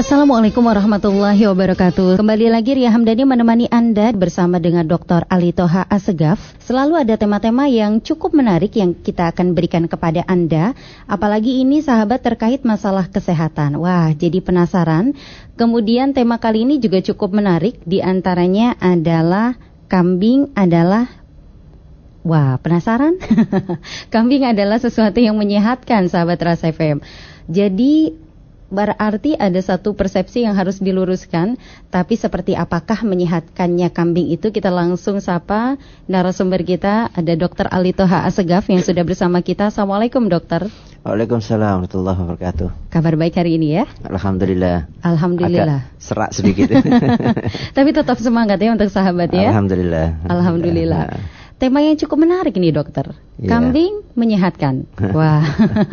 Assalamualaikum warahmatullahi wabarakatuh. Kembali lagi Ria Hamdani menemani Anda bersama dengan Dr. Ali Toha Asegaf. Selalu ada tema-tema yang cukup menarik yang kita akan berikan kepada Anda. Apalagi ini sahabat terkait masalah kesehatan. Wah, jadi penasaran. Kemudian tema kali ini juga cukup menarik. Di antaranya adalah kambing adalah Wah, penasaran? kambing adalah sesuatu yang menyehatkan sahabat Rasa FM. Jadi berarti ada satu persepsi yang harus diluruskan. Tapi seperti apakah menyehatkannya kambing itu kita langsung sapa narasumber kita ada Dr. Ali Toha Asegaf yang sudah bersama kita. Assalamualaikum dokter. Waalaikumsalam warahmatullahi wabarakatuh. Kabar baik hari ini ya? Alhamdulillah. Alhamdulillah. Agak serak sedikit. Tapi tetap semangat ya untuk sahabat ya. Alhamdulillah. Alhamdulillah. Tema yang cukup menarik ini dokter. Ya. Kambing menyehatkan. Wah.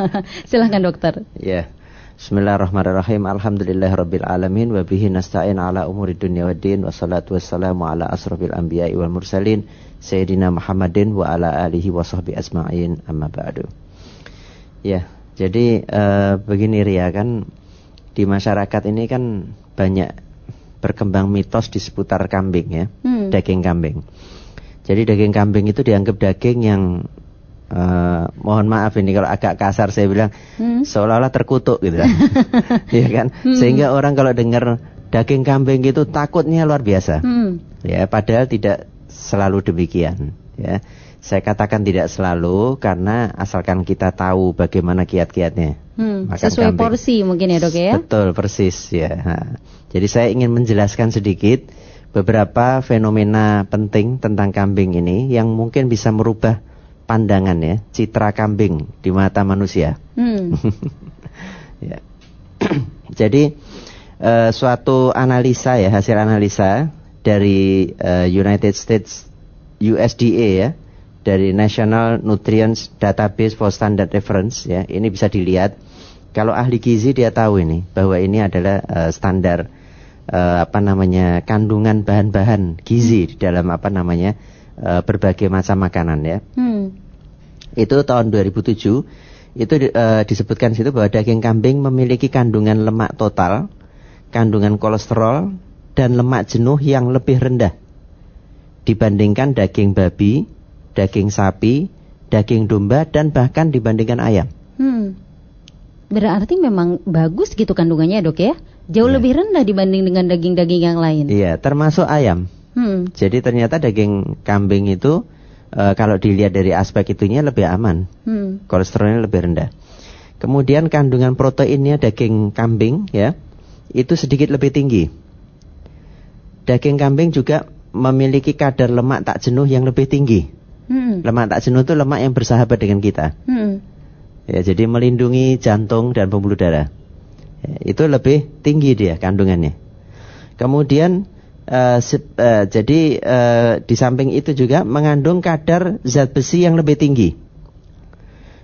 Silahkan dokter. Ya. Bismillahirrahmanirrahim. Alhamdulillahirabbil alamin wa bihi nasta'in ala umuri dunya waddin wassalatu wassalamu ala asrofil anbiya'i wal mursalin sayyidina Muhammadin wa ala alihi wa sahbihi asma'in amma ba'du. Ya, jadi uh, begini Ria kan di masyarakat ini kan banyak berkembang mitos di seputar kambing ya, hmm. daging kambing. Jadi daging kambing itu dianggap daging yang Uh, mohon maaf ini kalau agak kasar saya bilang hmm. seolah-olah terkutuk gitu kan. ya kan? Hmm. Sehingga orang kalau dengar daging kambing itu takutnya luar biasa. Hmm. Ya, padahal tidak selalu demikian, ya. Saya katakan tidak selalu karena asalkan kita tahu bagaimana kiat-kiatnya. Hmm, sesuai kambing. porsi mungkin ya, Dok ya. Betul, persis ya. Nah, jadi saya ingin menjelaskan sedikit beberapa fenomena penting tentang kambing ini yang mungkin bisa merubah pandangan ya, citra kambing di mata manusia. Hmm. ya. Jadi uh, suatu analisa ya, hasil analisa dari uh, United States USDA ya, dari National Nutrients Database for Standard Reference ya, ini bisa dilihat. Kalau ahli gizi dia tahu ini bahwa ini adalah uh, standar uh, apa namanya kandungan bahan-bahan gizi di dalam apa namanya uh, berbagai macam makanan ya. Hmm. Itu tahun 2007 itu uh, disebutkan situ bahwa daging kambing memiliki kandungan lemak total, kandungan kolesterol dan lemak jenuh yang lebih rendah dibandingkan daging babi, daging sapi, daging domba dan bahkan dibandingkan ayam. Hmm. Berarti memang bagus gitu kandungannya dok ya? Jauh ya. lebih rendah dibanding dengan daging-daging yang lain. Iya, termasuk ayam. Hmm. Jadi ternyata daging kambing itu e, kalau dilihat dari aspek itunya lebih aman. Hmm. Kolesterolnya lebih rendah. Kemudian kandungan proteinnya daging kambing ya itu sedikit lebih tinggi. Daging kambing juga memiliki kadar lemak tak jenuh yang lebih tinggi. Hmm. Lemak tak jenuh itu lemak yang bersahabat dengan kita. Hmm. Ya, jadi melindungi jantung dan pembuluh darah. Ya, itu lebih tinggi dia kandungannya. Kemudian Uh, uh, jadi uh, di samping itu juga mengandung kadar zat besi yang lebih tinggi.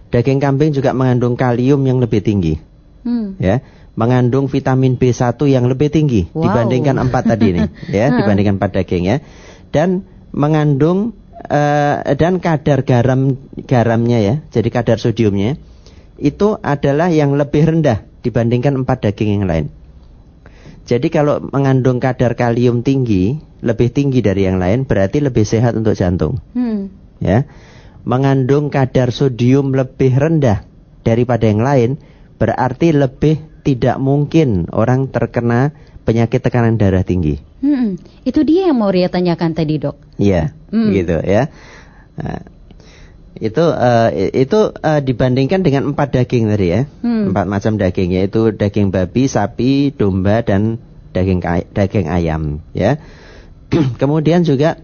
Daging kambing juga mengandung kalium yang lebih tinggi. Hmm. Ya, mengandung vitamin B1 yang lebih tinggi wow. dibandingkan empat tadi nih, ya, dibandingkan empat daging ya. Dan mengandung uh, dan kadar garam garamnya ya, jadi kadar sodiumnya itu adalah yang lebih rendah dibandingkan empat daging yang lain. Jadi kalau mengandung kadar kalium tinggi, lebih tinggi dari yang lain, berarti lebih sehat untuk jantung. Hmm. Ya, mengandung kadar sodium lebih rendah daripada yang lain, berarti lebih tidak mungkin orang terkena penyakit tekanan darah tinggi. Hmm. Itu dia yang mau Ria tanyakan tadi dok. Iya, hmm. gitu ya. Nah, itu uh, itu uh, dibandingkan dengan empat daging tadi ya hmm. empat macam daging yaitu daging babi sapi domba dan daging daging ayam ya kemudian juga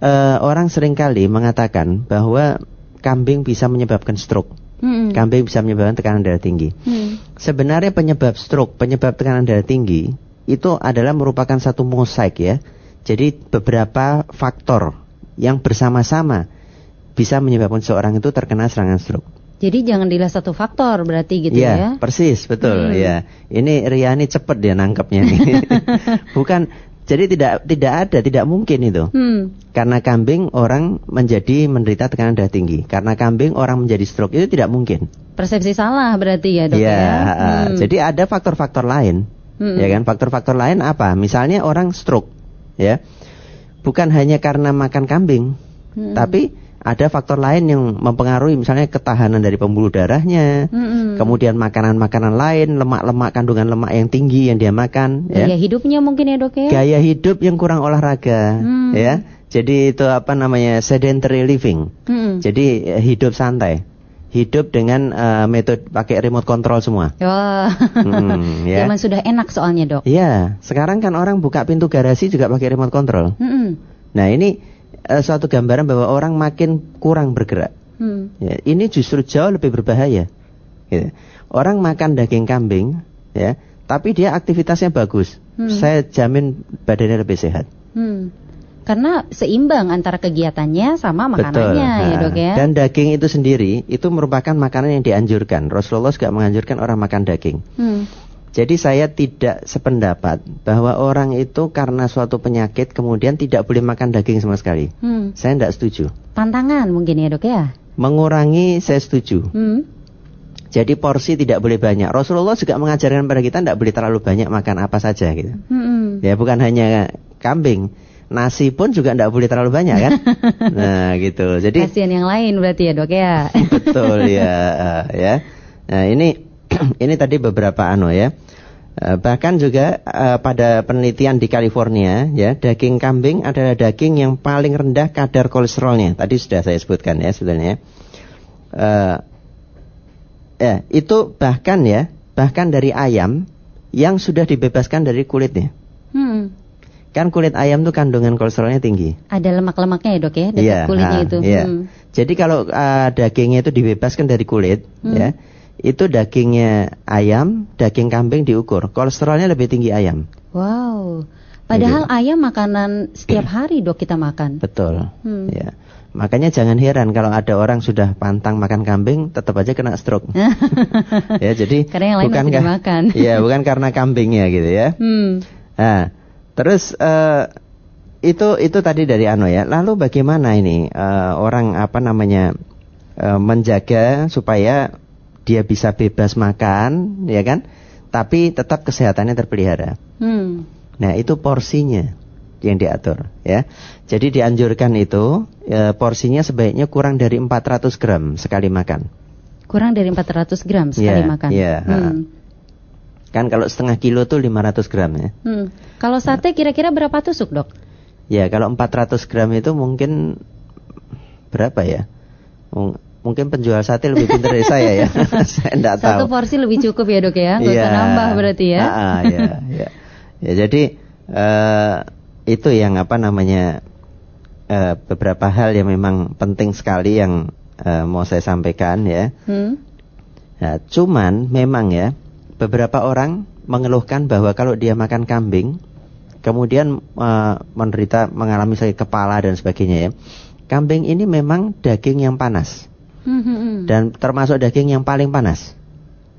uh, orang sering kali mengatakan bahwa kambing bisa menyebabkan stroke hmm. kambing bisa menyebabkan tekanan darah tinggi hmm. sebenarnya penyebab stroke penyebab tekanan darah tinggi itu adalah merupakan satu mosaik ya jadi beberapa faktor yang bersama-sama bisa menyebabkan seorang itu terkena serangan stroke. Jadi jangan dilihat satu faktor berarti gitu ya? Ya, persis, betul. Hmm. Ya, ini Riani cepet dia nangkepnya nih. Bukan Jadi tidak tidak ada, tidak mungkin itu. Hmm. Karena kambing orang menjadi menderita tekanan darah tinggi. Karena kambing orang menjadi stroke itu tidak mungkin. Persepsi salah berarti ya dok ya. ya? Hmm. Jadi ada faktor-faktor lain, hmm. ya kan? Faktor-faktor lain apa? Misalnya orang stroke, ya, bukan hanya karena makan kambing, hmm. tapi ada faktor lain yang mempengaruhi misalnya ketahanan dari pembuluh darahnya, hmm. kemudian makanan-makanan lain, lemak-lemak kandungan lemak yang tinggi yang dia makan, ya. gaya ya. hidupnya mungkin ya dok ya, gaya hidup yang kurang olahraga, hmm. ya, jadi itu apa namanya sedentary living, hmm. jadi eh, hidup santai hidup dengan uh, metode pakai remote control semua. Wah, hmm, ya. Zaman sudah enak soalnya dok. Iya, sekarang kan orang buka pintu garasi juga pakai remote control. Hmm. Nah ini uh, suatu gambaran bahwa orang makin kurang bergerak. Hmm. Ya, ini justru jauh lebih berbahaya. Gitu. Orang makan daging kambing, ya, tapi dia aktivitasnya bagus. Hmm. Saya jamin badannya lebih sehat. Hmm. Karena seimbang antara kegiatannya sama makanannya, Betul. ya dok ya. Dan daging itu sendiri itu merupakan makanan yang dianjurkan. Rasulullah juga menganjurkan orang makan daging. Hmm. Jadi saya tidak sependapat bahwa orang itu karena suatu penyakit kemudian tidak boleh makan daging sama sekali. Hmm. Saya tidak setuju. Tantangan mungkin ya dok ya? Mengurangi saya setuju. Hmm. Jadi porsi tidak boleh banyak. Rasulullah juga mengajarkan pada kita tidak boleh terlalu banyak makan apa saja gitu. Hmm. Ya bukan hanya kambing, nasi pun juga tidak boleh terlalu banyak kan. nah gitu. Jadi kasihan yang lain berarti ya dok ya. betul ya ya. Nah ini ini tadi beberapa anu ya. Eh, bahkan juga uh, pada penelitian di California ya daging kambing adalah daging yang paling rendah kadar kolesterolnya. Tadi sudah saya sebutkan ya sebenarnya. Uh, ya itu bahkan ya bahkan dari ayam yang sudah dibebaskan dari kulitnya. Hmm. Kan kulit ayam tuh kandungan kolesterolnya tinggi. Ada lemak-lemaknya ya dok ya, dekat yeah, kulitnya uh, itu. Iya. Hmm. Jadi kalau uh, dagingnya itu dibebaskan dari kulit, hmm. ya itu dagingnya ayam, daging kambing diukur. Kolesterolnya lebih tinggi ayam. Wow. Padahal gitu. ayam makanan setiap hari dok kita makan. Betul. Hmm. Ya. Makanya jangan heran kalau ada orang sudah pantang makan kambing, tetap aja kena stroke. ya, jadi karena yang lain bukan masih dimakan. Iya, bukan karena kambingnya gitu ya. Hmm. Nah, terus uh, itu itu tadi dari Ano ya. Lalu bagaimana ini uh, orang apa namanya uh, menjaga supaya dia bisa bebas makan, ya kan? Tapi tetap kesehatannya terpelihara. Hmm. Nah, itu porsinya yang diatur, ya. Jadi dianjurkan itu e, porsinya sebaiknya kurang dari 400 gram sekali makan. Kurang dari 400 gram sekali yeah, makan. Iya. Hmm. Kan kalau setengah kilo tuh 500 gram ya. Hmm. Kalau sate kira-kira berapa tusuk dok? Ya kalau 400 gram itu mungkin berapa ya? Mungkin penjual sate lebih pintar dari saya ya. saya enggak tahu. Satu porsi lebih cukup ya dok ya, nggak yeah. usah nambah berarti ya. Ah, ah, ya, ya. ya jadi uh, itu yang apa namanya uh, beberapa hal yang memang penting sekali yang uh, mau saya sampaikan ya. Hmm? Nah, cuman memang ya beberapa orang mengeluhkan bahwa kalau dia makan kambing, kemudian uh, menderita mengalami sakit kepala dan sebagainya ya. Kambing ini memang daging yang panas. Hmm. dan termasuk daging yang paling panas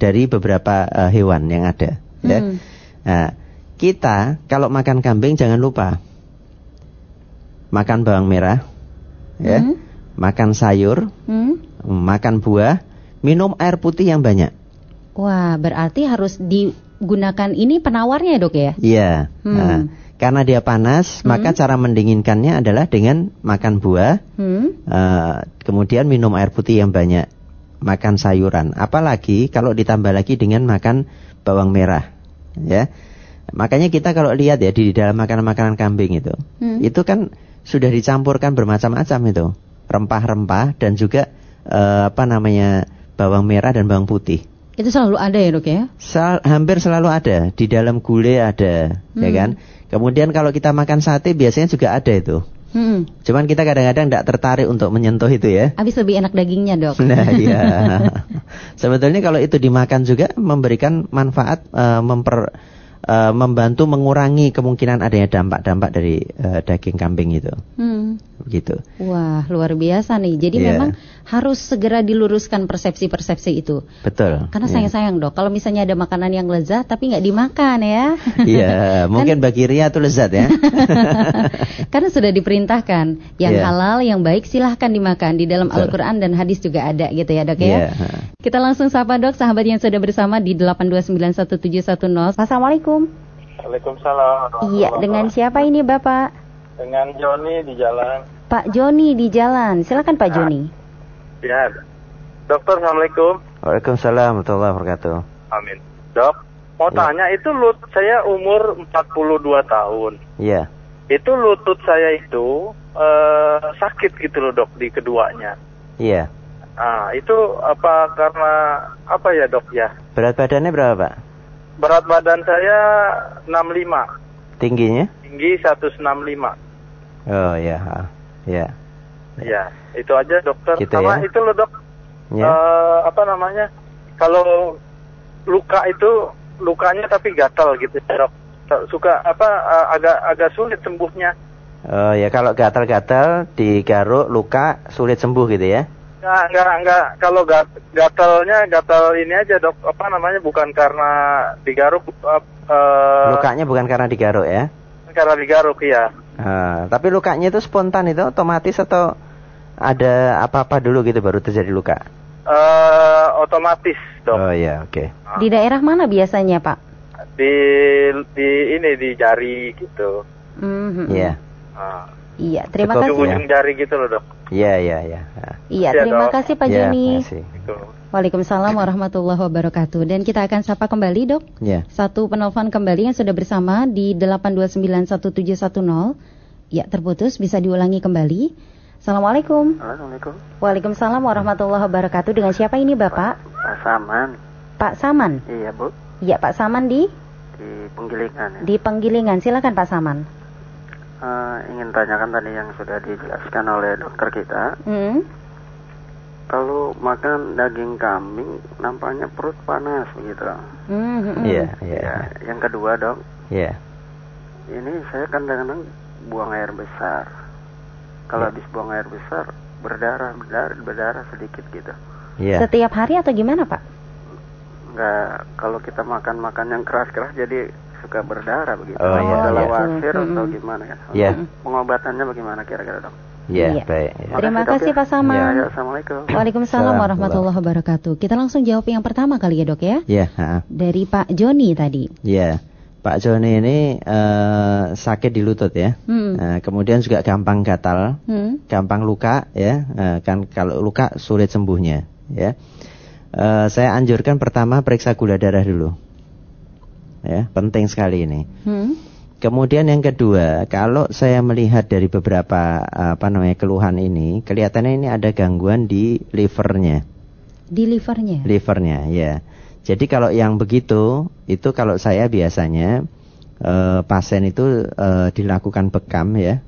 dari beberapa uh, hewan yang ada. Ya. Hmm. Nah, kita kalau makan kambing jangan lupa makan bawang merah, ya, hmm. makan sayur, hmm. makan buah, minum air putih yang banyak. Wah, berarti harus digunakan ini penawarnya dok ya? Iya. Hmm. Nah, karena dia panas, hmm. maka cara mendinginkannya adalah dengan makan buah, hmm. uh, kemudian minum air putih yang banyak, makan sayuran. Apalagi kalau ditambah lagi dengan makan bawang merah, ya. Makanya kita kalau lihat ya di dalam makanan-makanan kambing itu, hmm. itu kan sudah dicampurkan bermacam-macam itu, rempah-rempah dan juga uh, apa namanya bawang merah dan bawang putih. Itu selalu ada ya dok ya? Sel, hampir selalu ada, di dalam gulai ada, ya hmm. ya kan? Kemudian kalau kita makan sate biasanya juga ada itu. Hmm. Cuman kita kadang-kadang tidak tertarik untuk menyentuh itu ya. Habis lebih enak dagingnya dok. Nah iya. Sebetulnya kalau itu dimakan juga memberikan manfaat uh, memper uh, membantu mengurangi kemungkinan adanya dampak-dampak dari uh, daging kambing itu. Hmm. Begitu. Wah, luar biasa nih. Jadi yeah. memang harus segera diluruskan persepsi-persepsi itu. Betul. Karena iya. sayang-sayang dok, kalau misalnya ada makanan yang lezat tapi nggak dimakan ya. Iya, kan mungkin kan, bagi Ria itu lezat ya. Karena sudah diperintahkan yang yeah. halal, yang baik silahkan dimakan di dalam Al-Quran dan hadis juga ada gitu ya dok ya. Yeah. Kita langsung sapa dok, sahabat yang sudah bersama di 8291710. Assalamualaikum. Waalaikumsalam. Iya, dengan siapa ini Bapak? Dengan Joni di jalan. Pak Joni di jalan. Silakan Pak. Joni. Ya. Dokter, Assalamualaikum. Waalaikumsalam warahmatullahi wabarakatuh. Amin. Dok, mau ya. tanya itu lutut saya umur 42 tahun. Iya. Itu lutut saya itu uh, sakit gitu loh dok di keduanya. Iya. Ah, itu apa karena apa ya dok ya? Berat badannya berapa pak? Berat badan saya 65. Tingginya? Tinggi 165. Oh ya, ya. Ya, itu aja dokter. Gitu Sama ya? itu loh dok. Ya. Uh, apa namanya? Kalau luka itu lukanya tapi gatal gitu ya dok. Suka apa uh, agak agak sulit sembuhnya. Oh ya kalau gatal-gatal digaruk luka sulit sembuh gitu ya? Enggak, enggak, enggak. Kalau gat, gatalnya gatal ini aja dok. Apa namanya? Bukan karena digaruk. Uh, Lukanya bukan karena digaruk ya? Karena digaruk ya. Uh, tapi lukanya itu spontan itu otomatis atau ada apa-apa dulu gitu baru terjadi luka? Uh, otomatis dok. Oh ya, oke. Okay. Di daerah mana biasanya pak? Di di ini di jari gitu. Mm -hmm. Yeah. Uh. Iya, terima kasih. ujung jari gitu loh dok. Iya, iya, iya. Iya, terima dok. kasih Pak ya, Joni. Waalaikumsalam warahmatullahi wabarakatuh. Dan kita akan sapa kembali dok. Ya. Satu penelpon kembali yang sudah bersama di 8291710. Ya, terputus bisa diulangi kembali. Assalamualaikum. Assalamualaikum. Waalaikumsalam warahmatullahi wabarakatuh. Dengan siapa ini Bapak? Pak Saman. Pak Saman. Iya, Bu. Iya, Pak Saman di di Penggilingan. Ya. Di Penggilingan. Silakan Pak Saman uh, ingin tanyakan tadi yang sudah dijelaskan oleh dokter kita. Hmm? Kalau makan daging kambing, nampaknya perut panas begitu. Hmm, iya, hmm. iya. Ya, yang kedua dok. Iya. Ini saya kadang-kadang buang air besar. Kalau yeah. habis buang air besar, berdarah, berdarah, berdarah sedikit gitu. Iya. Setiap hari atau gimana pak? Enggak, kalau kita makan-makan yang keras-keras jadi suka berdarah begitu. Oh iya. Adalah iya. wasir hmm. atau gimana ya? Iya. Pengobatannya bagaimana kira-kira dok? Iya, ya, baik. Ya. Terima kasih Pak Sama. Ya, ya, Assalamualaikum. Waalaikumsalam warahmatullahi wabarakatuh. Kita langsung jawab yang pertama kali ya dok ya. Iya. Dari Pak Joni tadi. Iya. Pak Joni ini uh, sakit di lutut ya, hmm. uh, kemudian juga gampang gatal, hmm. gampang luka ya, uh, kan kalau luka sulit sembuhnya ya. Uh, saya anjurkan pertama periksa gula darah dulu ya penting sekali ini. Hmm. Kemudian yang kedua, kalau saya melihat dari beberapa apa namanya keluhan ini, kelihatannya ini ada gangguan di livernya. Di livernya? Livernya, ya. Jadi kalau yang begitu, itu kalau saya biasanya eh, pasien itu eh, dilakukan bekam ya,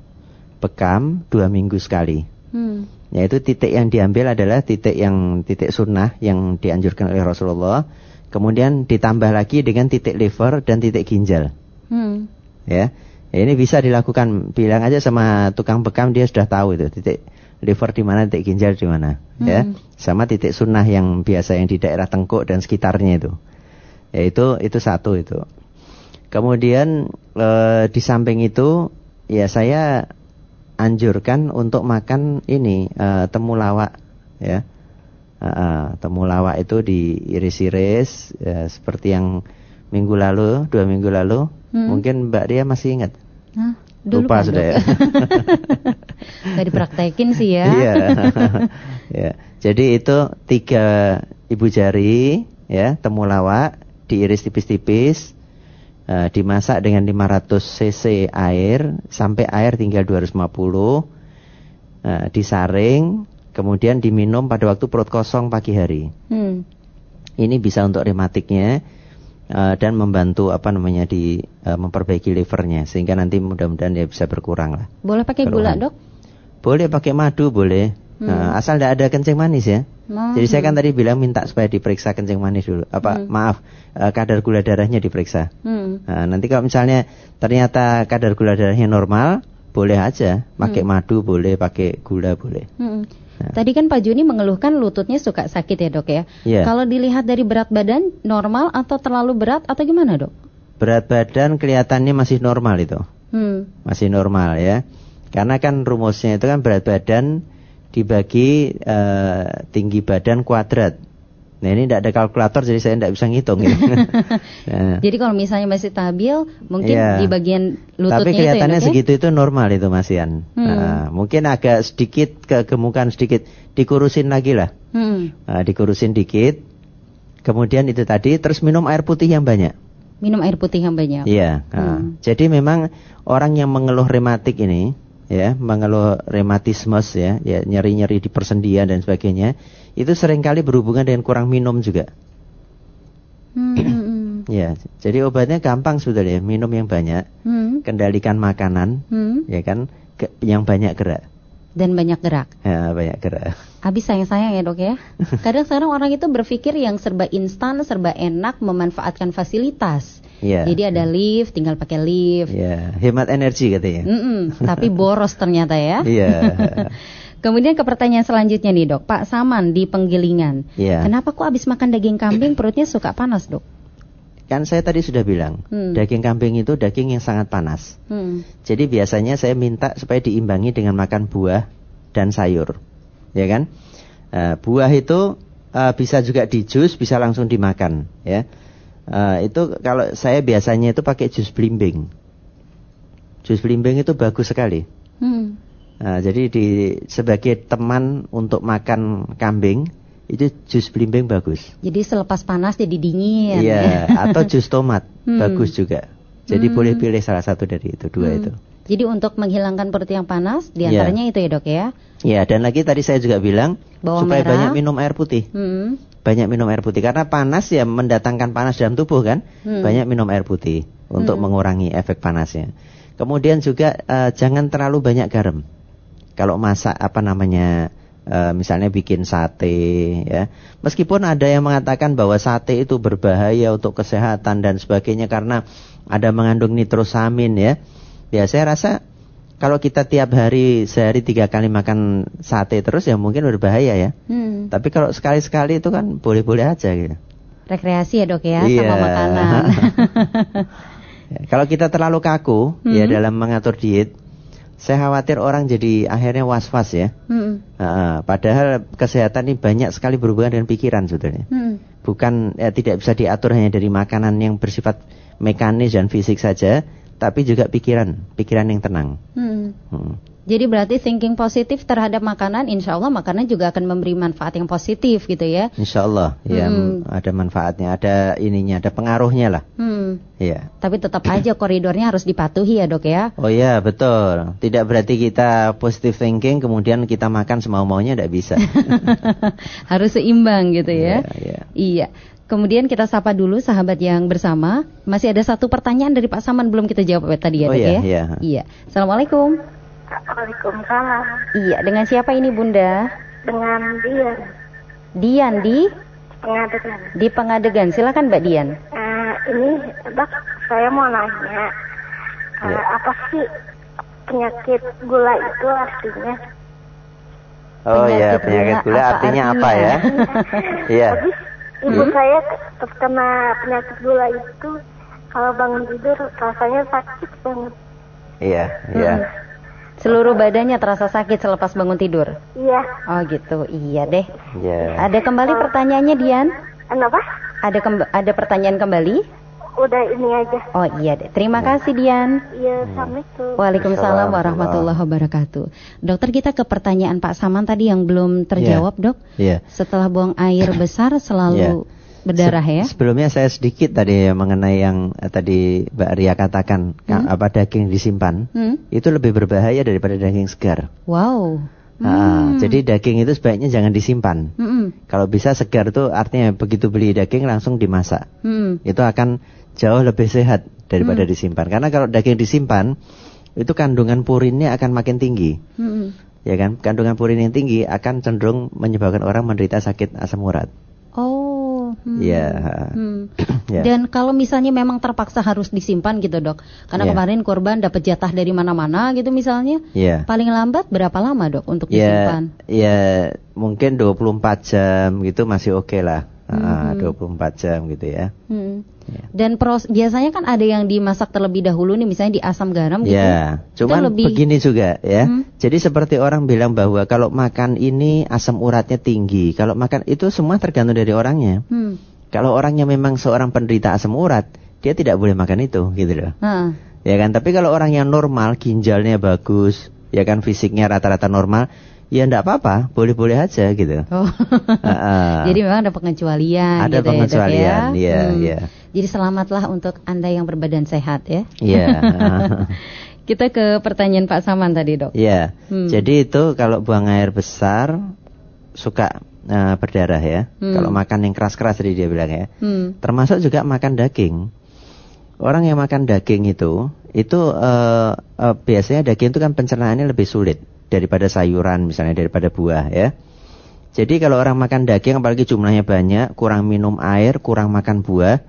bekam dua minggu sekali. Hmm. Yaitu titik yang diambil adalah titik yang titik sunnah yang dianjurkan oleh Rasulullah kemudian ditambah lagi dengan titik liver dan titik ginjal. Hmm. Ya. ya, ini bisa dilakukan. Bilang aja sama tukang bekam dia sudah tahu itu titik liver di mana, titik ginjal di mana. Ya. Hmm. Ya, sama titik sunnah yang biasa yang di daerah tengkuk dan sekitarnya itu. Ya itu itu satu itu. Kemudian e, di samping itu ya saya anjurkan untuk makan ini e, temulawak ya uh, temulawak itu diiris-iris ya, seperti yang minggu lalu, dua minggu lalu. Hmm. Mungkin Mbak Dia masih ingat? Hah? Dulu Lupa sudah ya. Gak dipraktekin sih ya. Iya. ya. Jadi itu tiga ibu jari ya temulawak diiris tipis-tipis uh, dimasak dengan 500 cc air sampai air tinggal 250 uh, disaring kemudian diminum pada waktu perut kosong pagi hari. Hmm. Ini bisa untuk rematiknya uh, dan membantu apa namanya di uh, memperbaiki livernya sehingga nanti mudah-mudahan dia bisa berkurang lah. Boleh pakai gula dok? Boleh pakai madu boleh. Hmm. Nah, asal tidak ada kencing manis ya. Hmm. Jadi saya kan tadi bilang minta supaya diperiksa kencing manis dulu. Apa hmm. maaf uh, kadar gula darahnya diperiksa. Hmm. Nah, nanti kalau misalnya ternyata kadar gula darahnya normal, boleh aja pakai hmm. madu boleh, pakai gula boleh. Hmm. Nah. Tadi kan Pak Juni mengeluhkan lututnya suka sakit ya dok ya. Yeah. Kalau dilihat dari berat badan normal atau terlalu berat atau gimana dok? Berat badan kelihatannya masih normal itu. Hmm. Masih normal ya. Karena kan rumusnya itu kan berat badan dibagi uh, tinggi badan kuadrat. Nah ini tidak ada kalkulator jadi saya tidak bisa ngitung. Ya. nah. Jadi kalau misalnya masih stabil, mungkin ya. di bagian lututnya Tapi kelihatannya itu ya, segitu itu normal itu Mas Ian. Hmm. Nah, mungkin agak sedikit kegemukan sedikit, dikurusin lagi lah. Hmm. Nah, dikurusin dikit. Kemudian itu tadi terus minum air putih yang banyak. Minum air putih yang banyak. Iya. Nah, hmm. Jadi memang orang yang mengeluh rematik ini ya mengeluh rematisme ya, ya nyeri-nyeri di persendian dan sebagainya, itu sering kali berhubungan dengan kurang minum juga. Hmm. hmm, hmm. ya, jadi obatnya gampang sebetulnya, minum yang banyak, hmm. kendalikan makanan, hmm. ya kan, yang banyak gerak. Dan banyak gerak. Ya, banyak gerak. Habis sayang-sayang ya dok ya. Kadang sekarang orang itu berpikir yang serba instan, serba enak, memanfaatkan fasilitas. Yeah. Jadi ada lift, tinggal pakai lift. Yeah. Hemat energi katanya. Mm -mm, tapi boros ternyata ya. Iya. Yeah. Kemudian ke pertanyaan selanjutnya nih dok, Pak Saman di Penggilingan. Yeah. Kenapa kok abis makan daging kambing perutnya suka panas dok? Kan saya tadi sudah bilang, hmm. daging kambing itu daging yang sangat panas. Hmm. Jadi biasanya saya minta supaya diimbangi dengan makan buah dan sayur, ya kan? Uh, buah itu uh, bisa juga di jus, bisa langsung dimakan, ya. Uh, itu kalau saya biasanya itu pakai jus belimbing. Jus belimbing itu bagus sekali. Hmm. Uh, jadi di sebagai teman untuk makan kambing itu jus belimbing bagus. Jadi selepas panas jadi dingin. Iya, atau jus tomat hmm. bagus juga. Jadi hmm. boleh pilih salah satu dari itu dua hmm. itu. Jadi untuk menghilangkan perut yang panas, di antaranya yeah. itu ya dok ya? Ya, dan lagi tadi saya juga bilang Bawang supaya merah. banyak minum air putih. Hmm. Banyak minum air putih karena panas ya mendatangkan panas dalam tubuh kan. Hmm. Banyak minum air putih untuk hmm. mengurangi efek panasnya. Kemudian juga uh, jangan terlalu banyak garam. Kalau masak apa namanya uh, misalnya bikin sate ya. Meskipun ada yang mengatakan bahwa sate itu berbahaya untuk kesehatan dan sebagainya karena ada mengandung nitrosamin ya. Ya saya rasa kalau kita tiap hari sehari tiga kali makan sate terus ya mungkin berbahaya ya. Hmm. Tapi kalau sekali-sekali itu kan boleh-boleh aja gitu. Rekreasi ya dok ya iya. sama makanan. ya, kalau kita terlalu kaku ya hmm. ya dalam mengatur diet, saya khawatir orang jadi akhirnya was-was ya. Hmm. Uh, padahal kesehatan ini banyak sekali berhubungan dengan pikiran sebetulnya. Hmm. Bukan ya, tidak bisa diatur hanya dari makanan yang bersifat mekanis dan fisik saja, tapi juga pikiran, pikiran yang tenang. Hmm. Hmm. Jadi berarti thinking positif terhadap makanan, insya Allah makanan juga akan memberi manfaat yang positif gitu ya? Insya Allah, ya hmm. ada manfaatnya, ada ininya, ada pengaruhnya lah. Hmm. Ya. Tapi tetap aja koridornya harus dipatuhi ya dok ya? Oh iya betul. Tidak berarti kita positive thinking kemudian kita makan semau maunya tidak bisa. harus seimbang gitu ya? Iya. iya. iya. Kemudian kita sapa dulu sahabat yang bersama. Masih ada satu pertanyaan dari Pak Saman belum kita jawab tadi ya, oh, iya, ya? Iya. Iya. Assalamualaikum. Waalaikumsalam. Iya, dengan siapa ini Bunda? Dengan Dian. Dian di? Pengadegan. Di Pengadegan. Silakan Mbak Dian. Uh, ini, Dok, saya mau nanya. Uh, ya. Apa sih penyakit gula itu artinya? Oh iya, penyakit gula, artinya, artinya apa ya? Iya ibu hmm? saya terkena penyakit gula itu kalau bangun tidur rasanya sakit banget. Iya, iya. Hmm. Seluruh badannya terasa sakit selepas bangun tidur. Iya. Oh gitu, iya deh. Iya. Ada kembali pertanyaannya Dian? Kenapa? Ada ada pertanyaan kembali? udah ini aja. Oh iya deh. Terima ya. kasih Dian. Iya, Assalamualaikum. Waalaikumsalam warahmatullahi wabarakatuh. Dokter kita ke pertanyaan Pak Saman tadi yang belum terjawab, yeah. Dok. Iya. Yeah. Setelah buang air besar selalu yeah. Berdarah ya. Sebelumnya saya sedikit tadi mengenai yang eh, tadi Mbak Ria katakan hmm? apa daging disimpan hmm? itu lebih berbahaya daripada daging segar. Wow. Hmm. jadi daging itu sebaiknya jangan disimpan. Hmm. Kalau bisa segar itu artinya begitu beli daging langsung dimasak. Hmm. Itu akan jauh lebih sehat daripada hmm. disimpan. Karena kalau daging disimpan itu kandungan purinnya akan makin tinggi. Hmm. ya kan? Kandungan purin yang tinggi akan cenderung menyebabkan orang menderita sakit asam urat. Hmm. ya. Hmm. ya. Dan kalau misalnya memang terpaksa harus disimpan gitu dok, karena ya. kemarin korban dapat jatah dari mana-mana gitu misalnya, ya. paling lambat berapa lama dok untuk ya, disimpan? Ya, mungkin 24 jam gitu masih oke okay lah. Hmm. 24 jam gitu ya. Hmm. ya. Dan pros, biasanya kan ada yang dimasak terlebih dahulu nih misalnya di asam garam gitu. Ya, cuman lebih... begini juga ya. Hmm. Jadi seperti orang bilang bahwa kalau makan ini asam uratnya tinggi. Kalau makan itu semua tergantung dari orangnya. Hmm. Kalau orangnya memang seorang penderita asam urat, dia tidak boleh makan itu gitu loh. Hmm. Ya kan, tapi kalau orang yang normal, ginjalnya bagus, ya kan fisiknya rata-rata normal, ya enggak apa-apa, boleh-boleh aja gitu. Oh. uh, Jadi memang ada pengecualian ada gitu ya, pengecualian, ya, iya, hmm. iya. Jadi selamatlah untuk Anda yang berbadan sehat ya. Iya. Kita ke pertanyaan Pak Saman tadi, Dok. Iya. Hmm. Jadi itu kalau buang air besar suka uh, berdarah ya. Hmm. Kalau makan yang keras-keras tadi dia bilang ya. Hmm. Termasuk juga makan daging. Orang yang makan daging itu itu uh, uh, biasanya daging itu kan pencernaannya lebih sulit daripada sayuran misalnya daripada buah ya. Jadi kalau orang makan daging apalagi jumlahnya banyak, kurang minum air, kurang makan buah,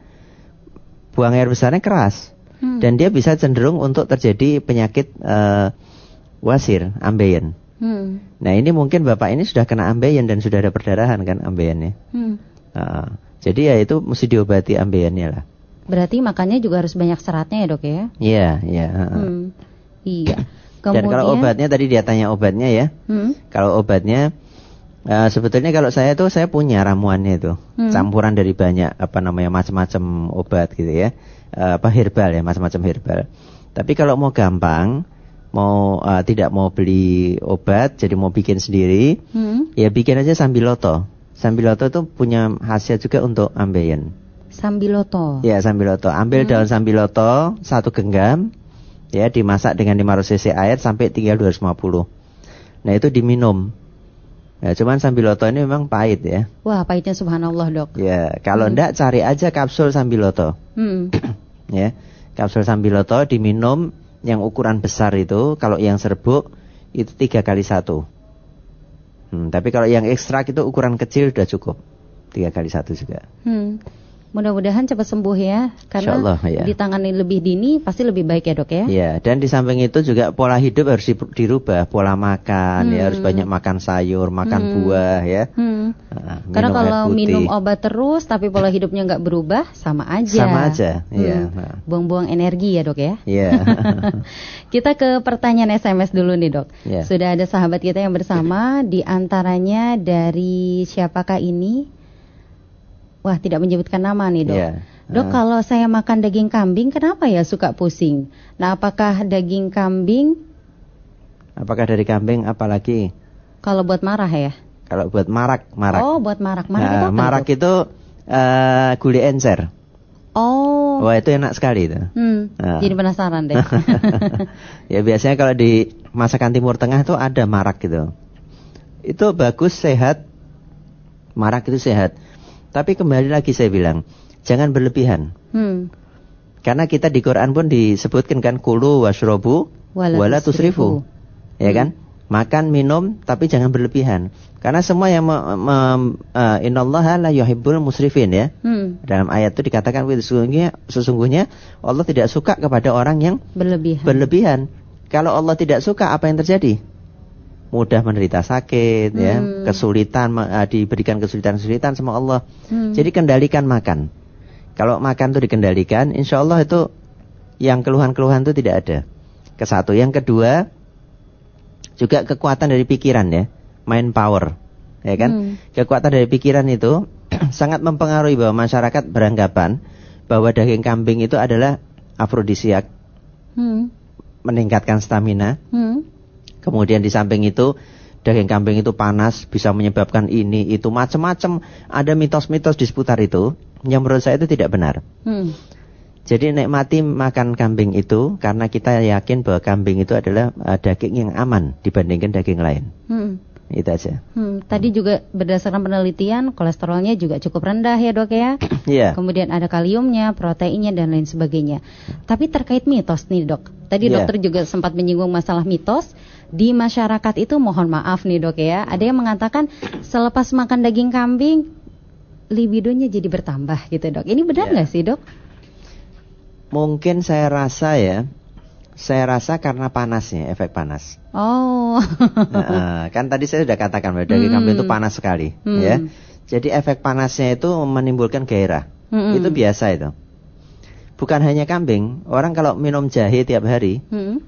buang air besarnya keras. Hmm. Dan dia bisa cenderung untuk terjadi penyakit uh, wasir, ambeien. Hmm. Nah ini mungkin bapak ini sudah kena ambeien dan sudah ada perdarahan kan ambeiennya. Hmm. Uh, jadi ya itu mesti diobati ambeiennya lah. Berarti makannya juga harus banyak seratnya ya dok ya? Iya, iya. Hmm. Iya. Kemudian, Dan kalau obatnya tadi dia tanya obatnya ya. Hmm? Kalau obatnya uh, sebetulnya kalau saya tuh saya punya ramuannya itu. Hmm. Campuran dari banyak apa namanya macam-macam obat gitu ya. Uh, apa herbal ya, macam-macam herbal. Tapi kalau mau gampang mau uh, tidak mau beli obat jadi mau bikin sendiri hmm? ya bikin aja sambiloto sambiloto itu punya khasiat juga untuk ambeien sambiloto ya sambiloto ambil hmm. daun sambiloto satu genggam ya dimasak dengan 500 cc air sampai tinggal 250. Nah itu diminum. Ya, cuman sambiloto ini memang pahit ya. Wah, pahitnya subhanallah, Dok. Ya, kalau hmm. enggak cari aja kapsul sambiloto. Hmm. ya, kapsul sambiloto diminum yang ukuran besar itu, kalau yang serbuk itu tiga kali satu. Hmm, tapi kalau yang ekstrak itu ukuran kecil sudah cukup. Tiga kali satu juga. Hmm. Mudah-mudahan cepat sembuh ya, karena Allah, ya. ditangani lebih dini pasti lebih baik ya dok ya. Iya, dan di samping itu juga pola hidup harus dirubah, pola makan hmm. ya harus hmm. banyak makan sayur, makan hmm. buah ya. Hmm. Nah, karena kalau minum obat terus tapi pola hidupnya nggak berubah sama aja. Sama aja, iya. Hmm. Nah. Buang-buang energi ya dok ya. Iya. kita ke pertanyaan SMS dulu nih dok. Yeah. Sudah ada sahabat kita yang bersama, di antaranya dari siapakah ini? Wah, tidak menyebutkan nama nih, Dok. Yeah. Dok, uh. kalau saya makan daging kambing, kenapa ya suka pusing? Nah, apakah daging kambing? Apakah dari kambing apalagi? Kalau buat marah ya? Kalau buat marak, marak. Oh, buat marak. Marak nah, itu Marak itu uh, guli encer. Oh. Wah, itu enak sekali itu. Hmm, nah. Jadi penasaran deh. ya biasanya kalau di masakan Timur Tengah itu ada marak gitu. Itu bagus, sehat. Marak itu sehat. Tapi kembali lagi saya bilang, jangan berlebihan. Hmm. Karena kita di Quran pun disebutkan kan kulu wasrobu wala tusrifu. Ya kan? Makan, minum, tapi jangan berlebihan. Karena semua yang uh, innallaha la yuhibbul musrifin ya. Hmm. Dalam ayat itu dikatakan sesungguhnya sesungguhnya Allah tidak suka kepada orang yang berlebihan. berlebihan. Kalau Allah tidak suka apa yang terjadi? Mudah menderita sakit ya, hmm. ya, kesulitan uh, diberikan kesulitan-kesulitan sama Allah. Hmm. Jadi kendalikan makan. Kalau makan itu dikendalikan, insya Allah itu yang keluhan-keluhan itu tidak ada. Kesatu, yang kedua juga kekuatan dari pikiran ya, mind power, ya kan? Hmm. Kekuatan dari pikiran itu sangat mempengaruhi bahwa masyarakat beranggapan bahwa daging kambing itu adalah afrodisiak, hmm. meningkatkan stamina. Hmm Kemudian di samping itu daging kambing itu panas bisa menyebabkan ini itu macam-macam ada mitos-mitos di seputar itu yang menurut saya itu tidak benar. Hmm. Jadi nikmati makan kambing itu karena kita yakin bahwa kambing itu adalah uh, daging yang aman dibandingkan daging lain. Hmm. Itu aja. Hmm, tadi juga berdasarkan penelitian kolesterolnya juga cukup rendah ya dok ya. Iya. yeah. Kemudian ada kaliumnya, proteinnya dan lain sebagainya. Tapi terkait mitos nih dok. Tadi yeah. dokter juga sempat menyinggung masalah mitos di masyarakat itu mohon maaf nih dok ya. Ada yang mengatakan selepas makan daging kambing libidonya jadi bertambah gitu dok. Ini benar iya. nggak yeah. sih dok? Mungkin saya rasa ya saya rasa karena panasnya, efek panas. Oh. nah, kan tadi saya sudah katakan bahwa daging hmm. kambing itu panas sekali, hmm. ya. Jadi efek panasnya itu menimbulkan gairah. Hmm. Itu biasa itu. Bukan hanya kambing, orang kalau minum jahe tiap hari, hmm.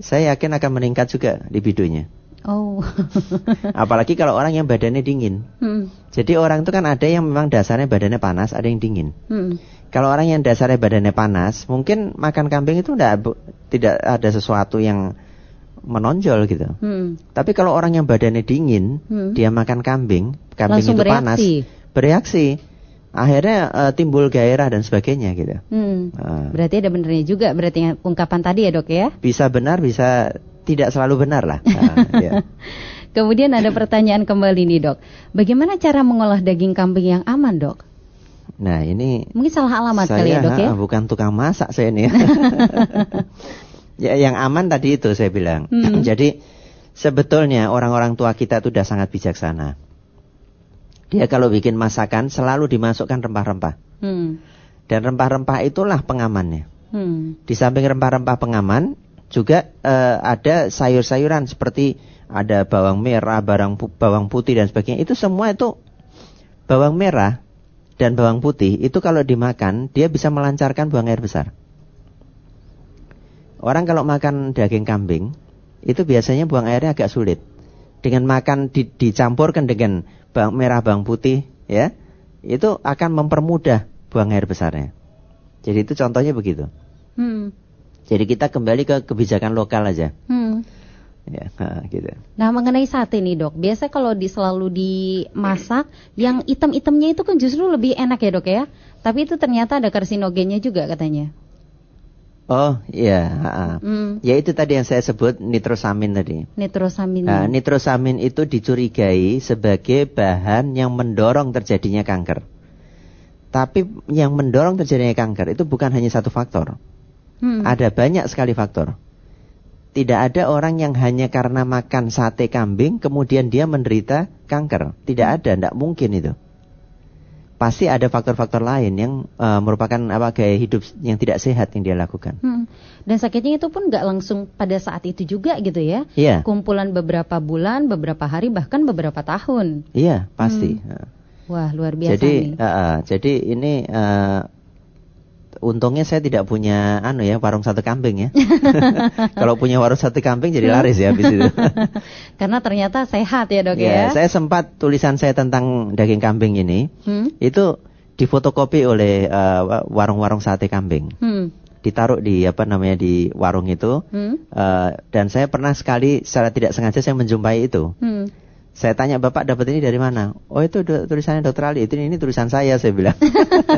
saya yakin akan meningkat juga libidonya. Oh. Apalagi kalau orang yang badannya dingin. Hmm. Jadi orang itu kan ada yang memang dasarnya badannya panas, ada yang dingin. Hmm. Kalau orang yang dasarnya badannya panas, mungkin makan kambing itu tidak tidak ada sesuatu yang menonjol gitu. Hmm. Tapi kalau orang yang badannya dingin, hmm. dia makan kambing, kambing Langsung itu bereaksi. panas, bereaksi. Akhirnya uh, timbul gairah dan sebagainya gitu. Hmm. Uh. Berarti ada benernya juga berarti ungkapan tadi ya dok ya? Bisa benar, bisa tidak selalu benar lah. Uh, ya. Kemudian ada pertanyaan kembali nih dok, bagaimana cara mengolah daging kambing yang aman dok? Nah ini mungkin salah alamat saya, kali ya dok ya? Bukan tukang masak saya ini. ya yang aman tadi itu saya bilang. Hmm. Jadi sebetulnya orang-orang tua kita itu sudah sangat bijaksana. Dia kalau bikin masakan selalu dimasukkan rempah-rempah. Hmm. Dan rempah-rempah itulah pengamannya. Hmm. Di samping rempah-rempah pengaman juga uh, ada sayur-sayuran seperti ada bawang merah, barang bawang putih dan sebagainya. Itu semua itu bawang merah dan bawang putih itu kalau dimakan dia bisa melancarkan buang air besar. Orang kalau makan daging kambing itu biasanya buang airnya agak sulit. Dengan makan di, dicampurkan dengan bawang merah bawang putih ya, itu akan mempermudah buang air besarnya. Jadi itu contohnya begitu. Hmm. Jadi kita kembali ke kebijakan lokal aja. Hmm. Ya, gitu. Nah mengenai sate nih dok, biasa kalau di selalu dimasak, yang item-itemnya itu kan justru lebih enak ya dok ya. Tapi itu ternyata ada karsinogennya juga katanya. Oh iya, hmm. ya itu tadi yang saya sebut nitrosamin tadi. Nitrosamin. Nah, nitrosamin itu dicurigai sebagai bahan yang mendorong terjadinya kanker. Tapi yang mendorong terjadinya kanker itu bukan hanya satu faktor. Hmm. Ada banyak sekali faktor. Tidak ada orang yang hanya karena makan sate kambing kemudian dia menderita kanker. Tidak hmm. ada, tidak mungkin itu. Pasti ada faktor-faktor lain yang uh, merupakan apa gaya hidup yang tidak sehat yang dia lakukan. Hmm. Dan sakitnya itu pun nggak langsung pada saat itu juga gitu ya? Iya. Kumpulan beberapa bulan, beberapa hari, bahkan beberapa tahun. Iya, pasti. Hmm. Wah luar biasa jadi, nih. Uh, uh, jadi ini uh, untungnya saya tidak punya anu ya warung sate kambing ya. Kalau punya warung sate kambing jadi laris ya habis itu. Karena ternyata sehat ya dok ya. ya. Saya sempat tulisan saya tentang daging kambing ini hmm? itu difotokopi oleh uh, warung-warung sate kambing. Hmm. Ditaruh di apa namanya di warung itu hmm? uh, dan saya pernah sekali secara tidak sengaja saya menjumpai itu. Hmm saya tanya bapak dapat ini dari mana? Oh itu tulisannya dokter Ali. Itu ini tulisan saya saya bilang.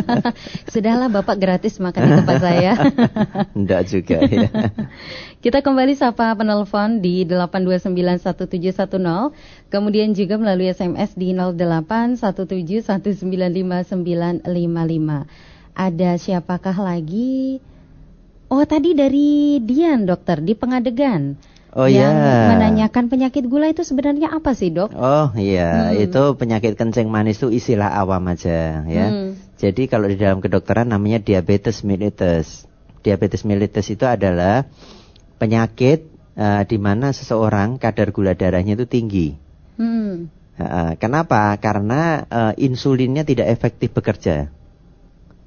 Sudahlah bapak gratis makan di tempat saya. Enggak juga ya. Kita kembali sapa penelpon di 8291710. Kemudian juga melalui SMS di 0817195955. Ada siapakah lagi? Oh tadi dari Dian dokter di Pengadegan. Oh yang iya. menanyakan penyakit gula itu sebenarnya apa sih dok? Oh iya, hmm. itu penyakit kencing manis itu istilah awam aja ya. Hmm. Jadi kalau di dalam kedokteran namanya diabetes mellitus. Diabetes mellitus itu adalah penyakit uh, di mana seseorang kadar gula darahnya itu tinggi. Hmm. Uh, kenapa? Karena uh, insulinnya tidak efektif bekerja.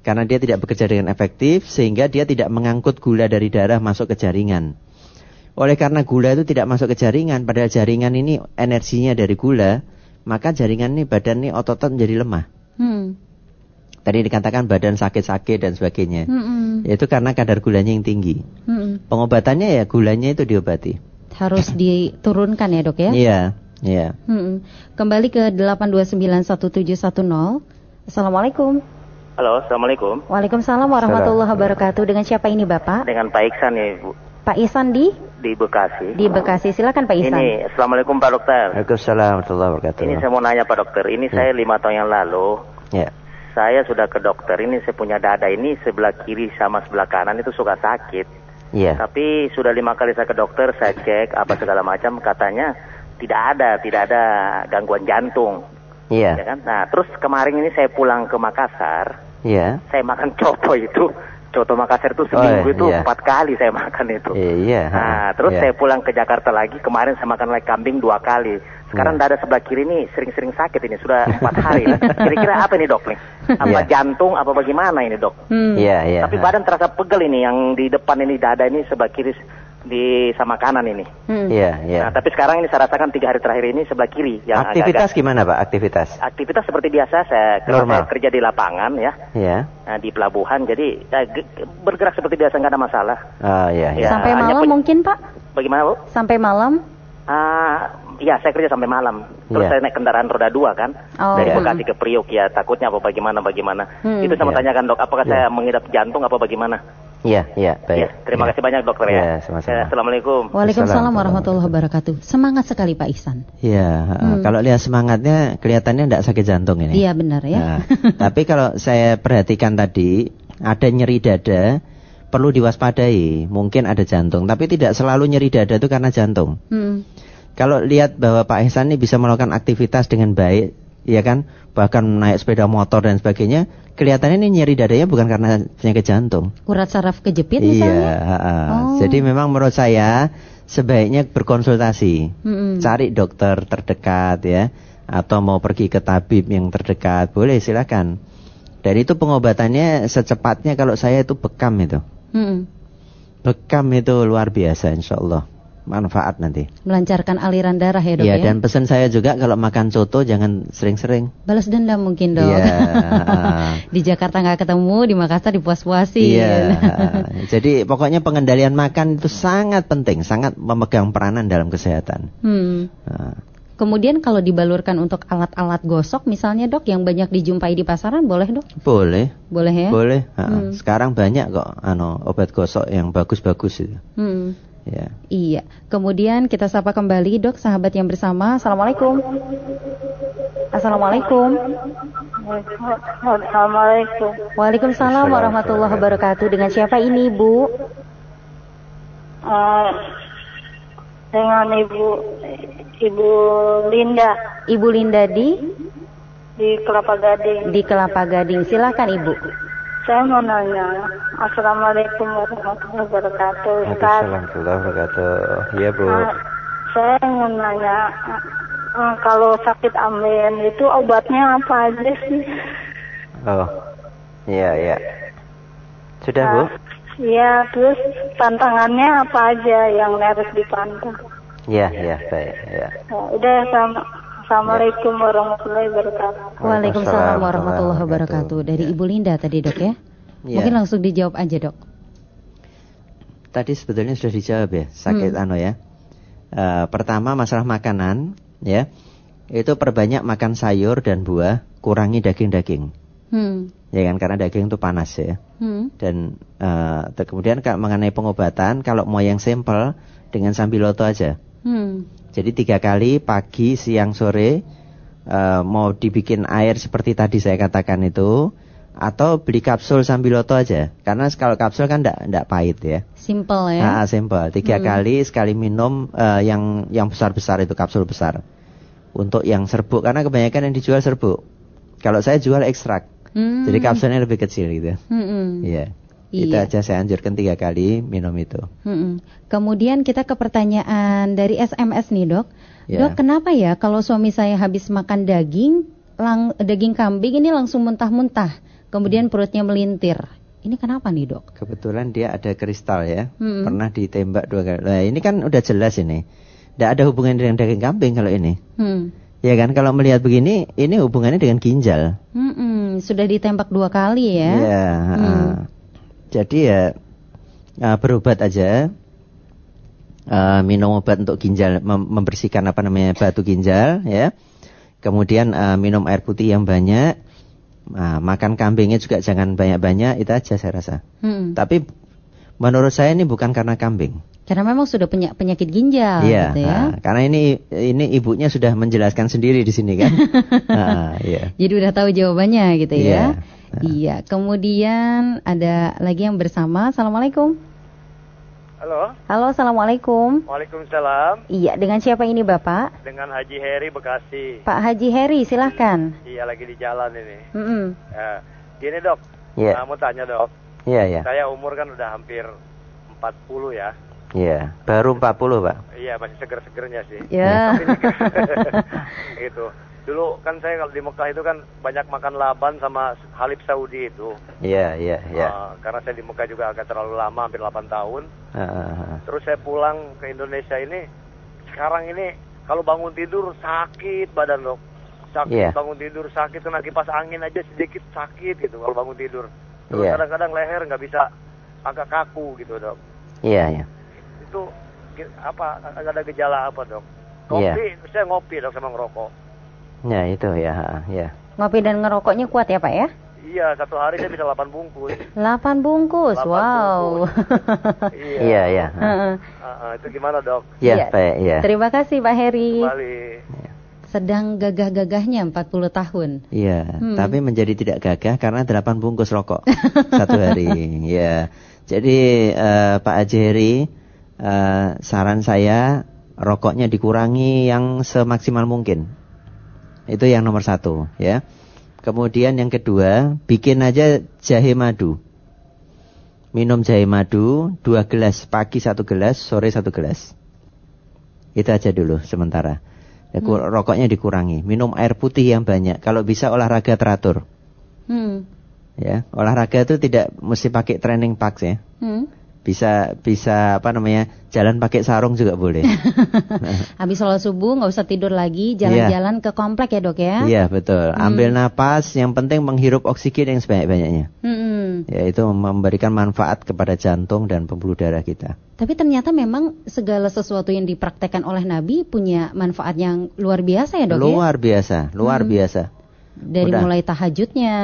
Karena dia tidak bekerja dengan efektif sehingga dia tidak mengangkut gula dari darah masuk ke jaringan. Oleh karena gula itu tidak masuk ke jaringan, padahal jaringan ini energinya dari gula, maka jaringan ini badan ini otot menjadi lemah. Hmm. Tadi dikatakan badan sakit-sakit dan sebagainya. Hmm. Itu karena kadar gulanya yang tinggi. Hmm. Pengobatannya ya gulanya itu diobati. Harus diturunkan ya dok ya? Iya, iya. Hmm. Kembali ke 8291710. Assalamualaikum. Halo, assalamualaikum. Waalaikumsalam warahmatullahi wabarakatuh. Dengan siapa ini bapak? Dengan Pak Iksan ya, Bu. Pak Isan di? Di Bekasi. Di Bekasi, silakan Pak Isan. Ini, Assalamualaikum Pak Dokter. Waalaikumsalam warahmatullahi wabarakatuh. Ini saya mau nanya Pak Dokter, ini ya. saya lima tahun yang lalu. Ya. Saya sudah ke dokter, ini saya punya dada ini sebelah kiri sama sebelah kanan itu suka sakit. Iya. Tapi sudah lima kali saya ke dokter, saya cek apa segala macam, katanya tidak ada, tidak ada gangguan jantung. Iya. Ya kan? Nah, terus kemarin ini saya pulang ke Makassar. Iya. Saya makan coto itu Coto Makassar itu seminggu oh, itu iya. empat kali saya makan itu. Iya. Nah, terus iya. saya pulang ke Jakarta lagi. Kemarin saya makan lagi kambing dua kali. Sekarang iya. dada sebelah kiri ini sering-sering sakit ini sudah empat hari. Kira-kira apa ini dok nih? Apa iya. jantung? Apa bagaimana ini dok? Hmm. Iya iya. Tapi badan terasa pegel ini yang di depan ini dada ini sebelah kiri di sama kanan ini. Hmm. Iya, iya. Nah, tapi sekarang ini saya rasakan tiga hari terakhir ini sebelah kiri. Yang Aktivitas agak -agak, gimana Pak? Aktivitas? Aktivitas seperti biasa. Saya, Normal. saya kerja di lapangan ya. Iya. Nah, di pelabuhan. Jadi ya, bergerak seperti biasa nggak ada masalah. Oh, iya, iya. Sampai malam mungkin Pak? Bagaimana Bu? Sampai malam? Ah, Iya, saya kerja sampai malam. Terus yeah. saya naik kendaraan roda dua kan, oh, dari yeah. Bekasi ke Priok ya. Takutnya apa bagaimana bagaimana. Hmm. Itu saya mau yeah. tanyakan dok, apakah yeah. saya mengidap jantung apa bagaimana? Iya, iya, baik. Ya, terima ya. kasih banyak dokter ya. ya sama-sama. Ya, Assalamualaikum. Waalaikumsalam warahmatullahi wabarakatuh. Semangat sekali Pak Ihsan. Iya, hmm. kalau lihat semangatnya kelihatannya tidak sakit jantung ini. Iya benar ya. Nah, tapi kalau saya perhatikan tadi ada nyeri dada, perlu diwaspadai. Mungkin ada jantung, tapi tidak selalu nyeri dada itu karena jantung. Hmm. Kalau lihat bahwa Pak Ihsan ini bisa melakukan aktivitas dengan baik, ya kan, bahkan naik sepeda motor dan sebagainya, kelihatannya ini nyeri dadanya bukan karena penyakit jantung. Urat saraf kejepit iya, misalnya? Iya. Oh. Jadi memang menurut saya sebaiknya berkonsultasi, hmm. cari dokter terdekat ya, atau mau pergi ke tabib yang terdekat, boleh silakan. Dan itu pengobatannya secepatnya kalau saya itu bekam itu. Hmm. Bekam itu luar biasa insya Allah manfaat nanti. Melancarkan aliran darah ya dok ya. Iya dan pesan saya juga kalau makan soto jangan sering-sering. Balas dendam mungkin dok. Iya. di Jakarta nggak ketemu, di Makassar dipuas-puasi. Iya. Jadi pokoknya pengendalian makan itu sangat penting, sangat memegang peranan dalam kesehatan. Hmm. Nah. Kemudian kalau dibalurkan untuk alat-alat gosok misalnya dok yang banyak dijumpai di pasaran boleh dok? Boleh. Boleh ya? Boleh. Hmm. Sekarang banyak kok ano obat gosok yang bagus-bagus itu. Hmm. Ya. Iya. Kemudian kita sapa kembali dok sahabat yang bersama. Assalamualaikum. Assalamualaikum. Assalamualaikum. Waalaikumsalam warahmatullahi wabarakatuh. Dengan siapa ini Bu? Uh, dengan Ibu Ibu Linda. Ibu Linda di? Di Kelapa Gading. Di Kelapa Gading. Silakan Ibu. Saya mau nanya, Assalamualaikum warahmatullahi wabarakatuh. Ustaz. warahmatullahi wabarakatuh. Iya Bu. Nah, saya mau nanya, uh, kalau sakit amin itu obatnya apa aja sih? Oh, iya iya. Sudah nah, Bu? Iya, terus tantangannya apa aja yang harus dipantau? Iya iya baik. Ya. Nah, udah sama. Assalamualaikum warahmatullahi wabarakatuh. Waalaikumsalam warahmatullahi wabarakatuh. Dari Ibu Linda tadi dok ya? ya. Mungkin langsung dijawab aja dok. Tadi sebetulnya sudah dijawab ya, sakit hmm. ano ya. Uh, pertama masalah makanan ya, itu perbanyak makan sayur dan buah, kurangi daging-daging. Hmm. Ya kan karena daging itu panas ya. Hmm. Dan uh, kemudian mengenai pengobatan, kalau mau yang simple dengan sambiloto aja. Hmm. Jadi tiga kali pagi, siang, sore uh, mau dibikin air seperti tadi saya katakan itu atau beli kapsul sambiloto aja karena kalau kapsul kan enggak enggak pahit ya. Simple ya. Nah, simple. Tiga hmm. kali sekali minum uh, yang yang besar-besar itu kapsul besar. Untuk yang serbuk karena kebanyakan yang dijual serbuk. Kalau saya jual ekstrak. Hmm. Jadi kapsulnya lebih kecil gitu. Hmm. Iya. Itu iya. aja saya anjurkan tiga kali minum itu. Hmm. Kemudian kita ke pertanyaan dari SMS nih dok. Yeah. Dok kenapa ya kalau suami saya habis makan daging, lang, daging kambing ini langsung muntah-muntah, kemudian perutnya melintir. Ini kenapa nih dok? Kebetulan dia ada kristal ya, hmm. pernah ditembak dua kali. Nah, ini kan udah jelas ini. Tidak ada hubungan dengan daging kambing kalau ini. Hmm. Ya kan kalau melihat begini, ini hubungannya dengan ginjal. Hmm, sudah ditembak dua kali ya? Iya. Hmm. Jadi ya uh, berobat aja. Uh, minum obat untuk ginjal mem membersihkan apa namanya batu ginjal ya. Kemudian uh, minum air putih yang banyak. Uh, makan kambingnya juga jangan banyak-banyak itu aja saya rasa. Hmm. Tapi menurut saya ini bukan karena kambing. Karena memang sudah punya penyakit ginjal iya, gitu ya. Nah, karena ini ini ibunya sudah menjelaskan sendiri di sini kan. nah, iya. Jadi udah tahu jawabannya gitu ya. Iya. Nah. iya. Kemudian ada lagi yang bersama. Assalamualaikum. Halo. Halo, assalamualaikum. Waalaikumsalam. Iya, dengan siapa ini bapak? Dengan Haji Heri Bekasi. Pak Haji Heri, silahkan. Iya, lagi di jalan ini. Mm -hmm. ya, gini dok. Iya. Yeah. Mau tanya dok. Iya, yeah, iya. Yeah. Saya umur kan udah hampir 40 ya. Iya, baru 40 Pak. Iya, masih seger-segernya sih. Iya. gitu. Dulu kan saya kalau di Mekah itu kan banyak makan laban sama Halib Saudi itu. Iya, iya, iya. Uh, karena saya di Mekah juga agak terlalu lama, hampir 8 tahun. Uh, uh, Terus saya pulang ke Indonesia ini, sekarang ini kalau bangun tidur sakit badan dok. Sakit, yeah. bangun tidur sakit, kena kipas angin aja sedikit sakit gitu kalau bangun tidur. Terus kadang kadang-kadang leher nggak bisa agak kaku gitu dok. Iya, yeah, iya. Yeah itu apa ada gejala apa dok? Kopi, yeah. saya ngopi dok sama ngerokok. Ya itu ya, ya. Ngopi dan ngerokoknya kuat ya pak ya? Iya, satu hari saya bisa 8 bungkus. 8 bungkus, 8 wow. Bungkus. iya, iya. iya. Uh, uh, itu gimana dok? Iya, ya, Pak. Ya. Terima kasih Pak Heri. Kembali. Sedang gagah-gagahnya 40 tahun. Iya, hmm. tapi menjadi tidak gagah karena 8 bungkus rokok satu hari. Iya. Jadi uh, Pak Ajeri uh, saran saya rokoknya dikurangi yang semaksimal mungkin. Itu yang nomor satu, ya. Kemudian yang kedua, bikin aja jahe madu. Minum jahe madu, dua gelas, pagi satu gelas, sore satu gelas. Itu aja dulu sementara. Ya, hmm. Rokoknya dikurangi. Minum air putih yang banyak. Kalau bisa olahraga teratur. Hmm. Ya, olahraga itu tidak mesti pakai training packs ya. Hmm bisa bisa apa namanya jalan pakai sarung juga boleh. Habis sholat subuh nggak usah tidur lagi, jalan-jalan yeah. ke komplek ya dok ya? Iya yeah, betul. Hmm. Ambil napas, yang penting menghirup oksigen yang sebanyak-banyaknya. Hmm. Ya itu memberikan manfaat kepada jantung dan pembuluh darah kita. Tapi ternyata memang segala sesuatu yang dipraktekkan oleh Nabi punya manfaat yang luar biasa ya dok? Ya? Luar ya? biasa, luar hmm. biasa dari Udah. mulai tahajudnya,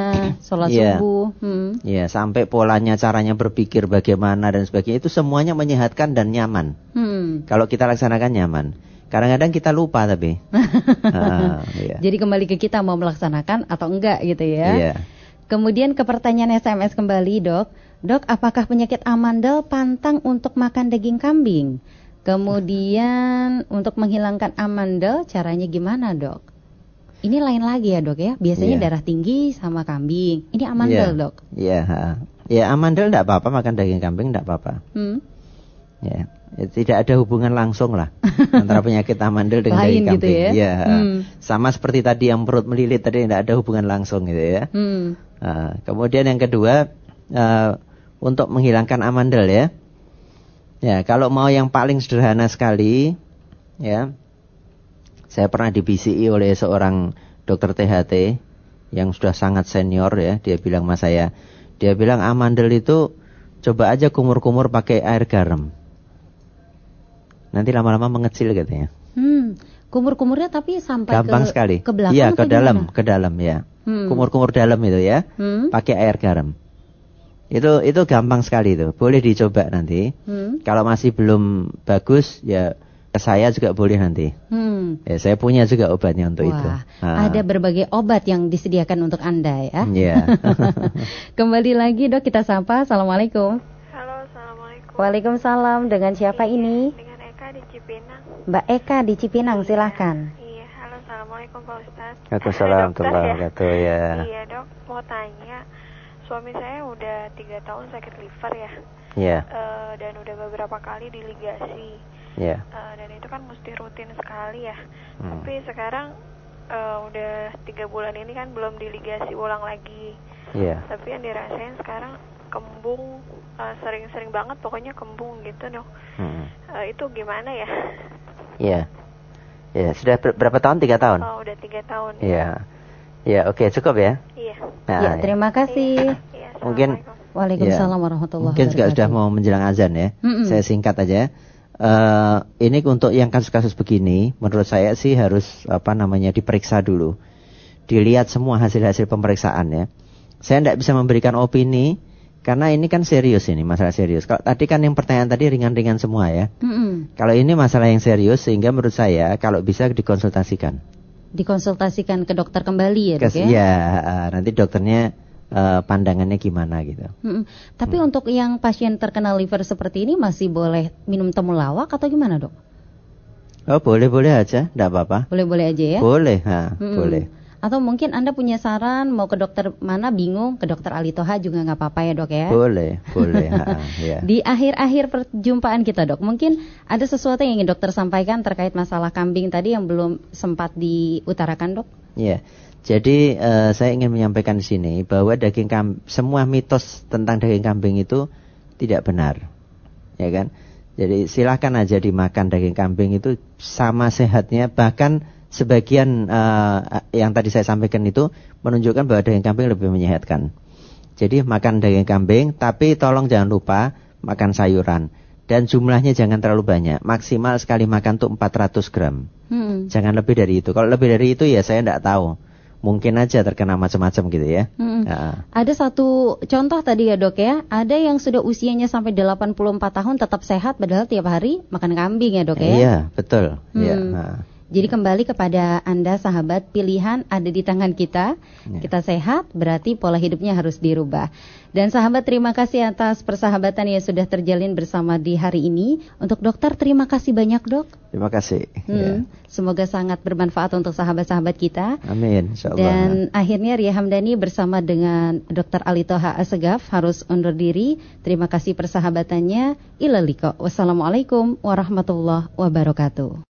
sholat yeah. subuh, hmm. yeah, sampai polanya, caranya berpikir bagaimana dan sebagainya itu semuanya menyehatkan dan nyaman. Hmm. Kalau kita laksanakan nyaman. Kadang-kadang kita lupa tapi. ah, iya. Jadi kembali ke kita mau melaksanakan atau enggak gitu ya. Yeah. Kemudian ke pertanyaan SMS kembali dok, dok apakah penyakit amandel pantang untuk makan daging kambing? Kemudian untuk menghilangkan amandel caranya gimana dok? Ini lain lagi ya dok ya. Biasanya yeah. darah tinggi sama kambing. Ini amandel yeah. dok. Iya. Yeah. Ya amandel tidak apa-apa makan daging kambing tidak apa-apa. Hmm. Ya. ya. Tidak ada hubungan langsung lah antara penyakit amandel dengan lain daging gitu kambing. Gitu ya. ya. Hmm. Sama seperti tadi yang perut melilit tadi tidak ada hubungan langsung gitu ya. Hmm. Nah, kemudian yang kedua uh, untuk menghilangkan amandel ya. Ya kalau mau yang paling sederhana sekali ya saya pernah dibisiki oleh seorang dokter THT yang sudah sangat senior ya. Dia bilang sama saya, dia bilang amandel itu coba aja kumur-kumur pakai air garam. Nanti lama-lama mengecil katanya. Hmm, kumur-kumurnya tapi sampai gampang ke, sekali. Ke belakang Iya, ke dalam, gimana? ke dalam ya. Hmm. Kumur-kumur dalam itu ya. Hmm. Pakai air garam. Itu itu gampang sekali itu. Boleh dicoba nanti. Hmm. Kalau masih belum bagus ya saya juga boleh nanti. Hmm. Ya, saya punya juga obatnya untuk Wah, itu. Ah. Ada berbagai obat yang disediakan untuk anda ya. Iya. Kembali lagi dok kita sapa. Assalamualaikum. Halo, assalamualaikum. Waalaikumsalam. Dengan siapa iya, ini? Dengan Eka di Cipinang. Mbak Eka di Cipinang, iya, silahkan. Iya, halo, assalamualaikum Pak Ustadz. Waalaikumsalam wabarakatuh ya. Iya dok, mau tanya. Suami saya udah tiga tahun sakit liver ya. Iya. Uh, dan udah beberapa kali diligasi Yeah. Iya. Uh, dan itu kan mesti rutin sekali ya. Hmm. Tapi sekarang uh, udah tiga bulan ini kan belum diligasi ulang lagi. Yeah. Tapi yang dirasain sekarang kembung uh, sering-sering banget pokoknya kembung gitu dong. Hmm. Uh, itu gimana ya? Iya. Yeah. Ya, yeah. sudah ber berapa tahun? Tiga tahun? Oh, udah tiga tahun. Iya. Yeah. Ya, oke, okay, cukup ya? Iya. Nah, ya, terima kasih. Iya, mungkin Waalaikumsalam ya, warahmatullahi Mungkin juga sudah mau menjelang azan ya. Mm -mm. Saya singkat aja uh, ini untuk yang kasus-kasus begini, menurut saya sih harus apa namanya diperiksa dulu, dilihat semua hasil-hasil pemeriksaan ya. Saya tidak bisa memberikan opini Karena ini kan serius ini, masalah serius. Kalau tadi kan yang pertanyaan tadi ringan-ringan semua ya. Mm -hmm. Kalau ini masalah yang serius sehingga menurut saya kalau bisa dikonsultasikan. Dikonsultasikan ke dokter kembali ya, Kes, ya? Ya, nanti dokternya uh, pandangannya gimana gitu. Hmm, tapi hmm. untuk yang pasien terkena liver seperti ini masih boleh minum temulawak atau gimana dok? Oh boleh boleh aja, tidak apa-apa. Boleh boleh aja ya? Boleh, ha, hmm. boleh. Atau mungkin Anda punya saran mau ke dokter mana bingung, ke dokter Ali Toha juga nggak apa-apa ya dok ya? Boleh, boleh. ha, ya. Di akhir-akhir perjumpaan kita dok, mungkin ada sesuatu yang ingin dokter sampaikan terkait masalah kambing tadi yang belum sempat diutarakan dok? Iya. Jadi uh, saya ingin menyampaikan di sini bahwa daging kambing, semua mitos tentang daging kambing itu tidak benar, ya kan? Jadi silahkan aja dimakan daging kambing itu sama sehatnya bahkan sebagian uh, yang tadi saya sampaikan itu menunjukkan bahwa daging kambing lebih menyehatkan. Jadi makan daging kambing, tapi tolong jangan lupa makan sayuran. Dan jumlahnya jangan terlalu banyak. Maksimal sekali makan tuh 400 gram. Hmm. Jangan lebih dari itu. Kalau lebih dari itu ya saya tidak tahu. Mungkin aja terkena macam-macam gitu ya. Hmm. Ya. Ada satu contoh tadi ya dok ya. Ada yang sudah usianya sampai 84 tahun tetap sehat padahal tiap hari makan kambing ya dok ya. Iya betul. Iya. Hmm. Nah. Jadi kembali kepada Anda sahabat, pilihan ada di tangan kita. Ya. Kita sehat, berarti pola hidupnya harus dirubah. Dan sahabat, terima kasih atas persahabatan yang sudah terjalin bersama di hari ini. Untuk dokter, terima kasih banyak dok. Terima kasih. Hmm, ya. Semoga sangat bermanfaat untuk sahabat-sahabat kita. Amin. Dan akhirnya Ria Hamdani bersama dengan Dr. Ali Toha Asegaf harus undur diri. Terima kasih persahabatannya. Ilaliko. Wassalamualaikum warahmatullahi wabarakatuh.